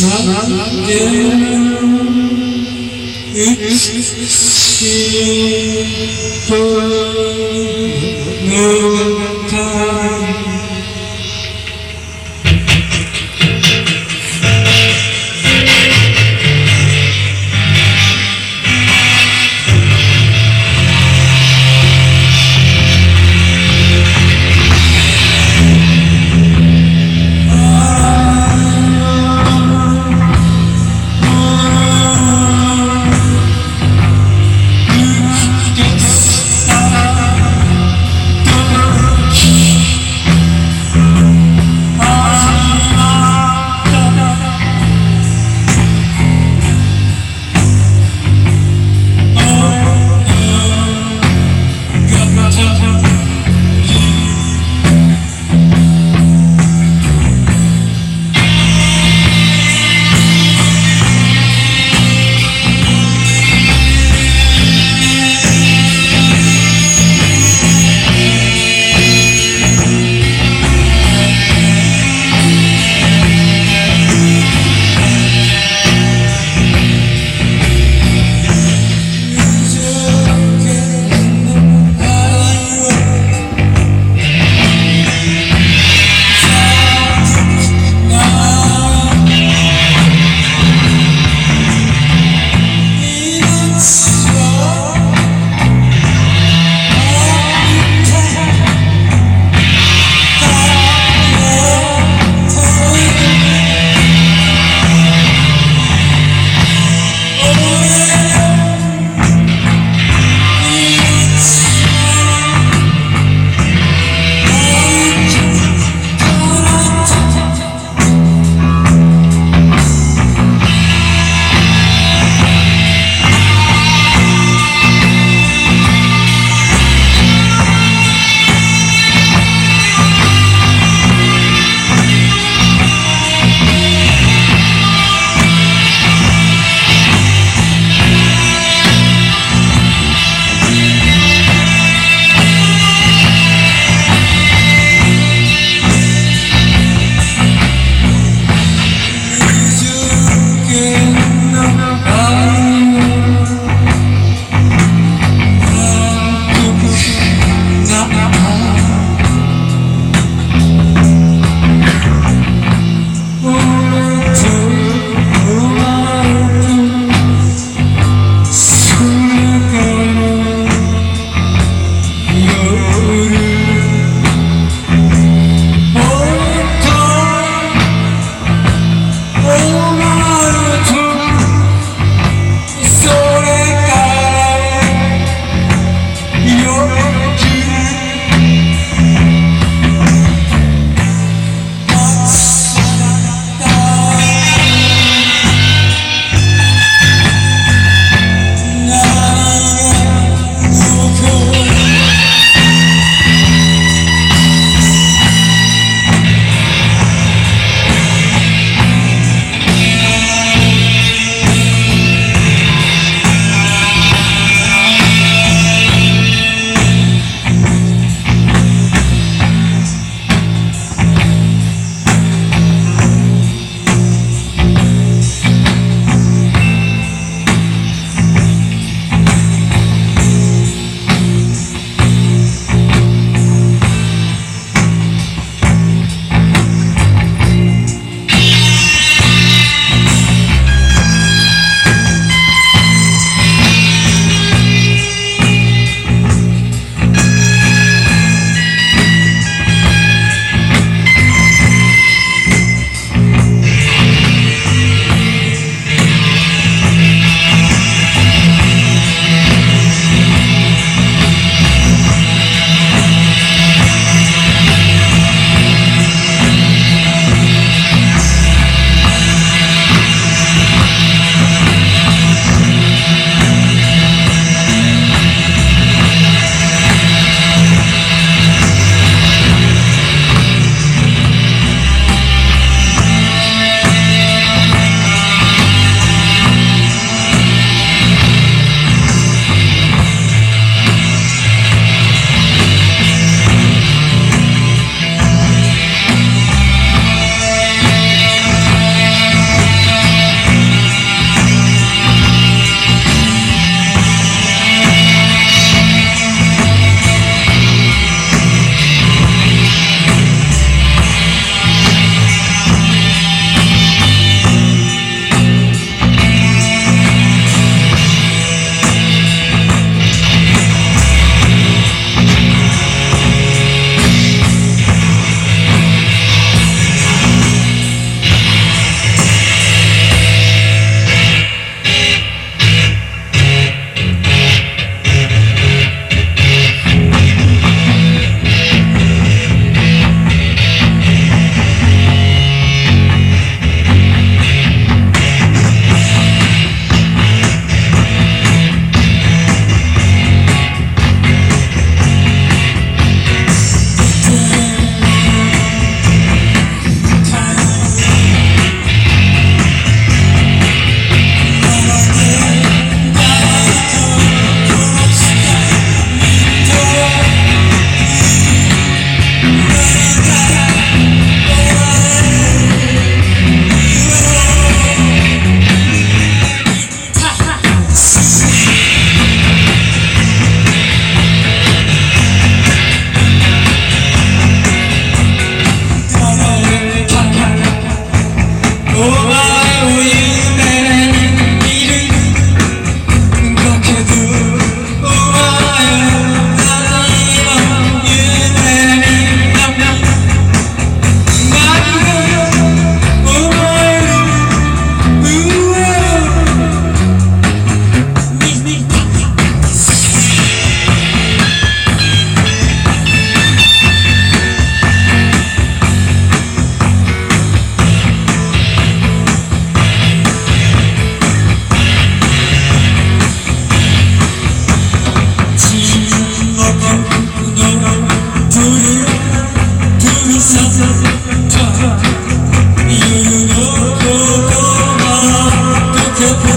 No.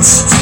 It's.